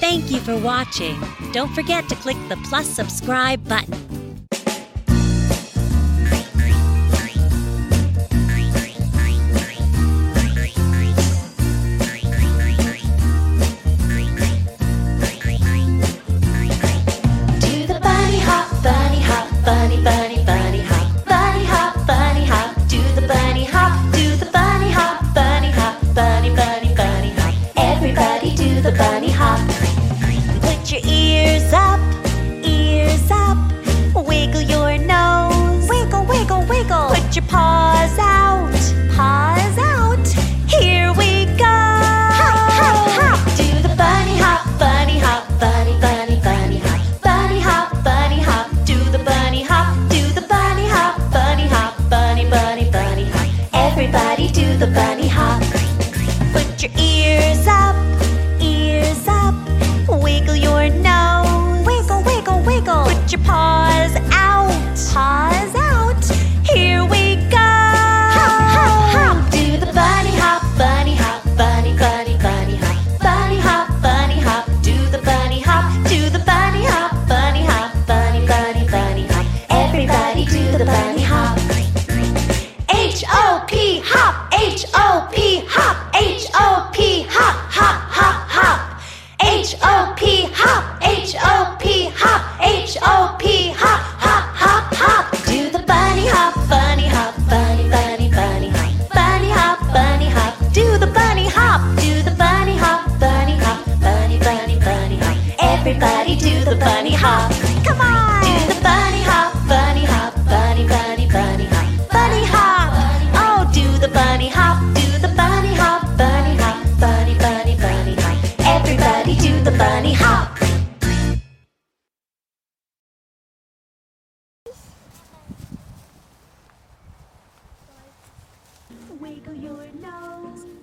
Thank you for watching. Don't forget to click the plus subscribe button. Do the bunny hop, bunny hop, bunny, bunny, bunny paws out, paws out. Here we go. Hop, hop, hop. Do the bunny hop, bunny hop, bunny, bunny, bunny hop, bunny hop, bunny hop. Do the bunny hop, do the bunny hop, bunny hop, bunny, bunny, bunny hop. Everybody do the bunny the bunny hop. H O P hop, H O P hop, H O P hop, hop, hop, hop. H O P hop, H O P hop, H O P hop, hop, hop, hop. Do the bunny hop, bunny hop, bunny, bunny, bunny hop, bunny hop, bunny hop. Do the bunny hop, do the bunny hop, bunny hop, bunny, bunny, bunny hop. Everybody do the bunny hop. Come on. Do the bunny Wiggle your nose.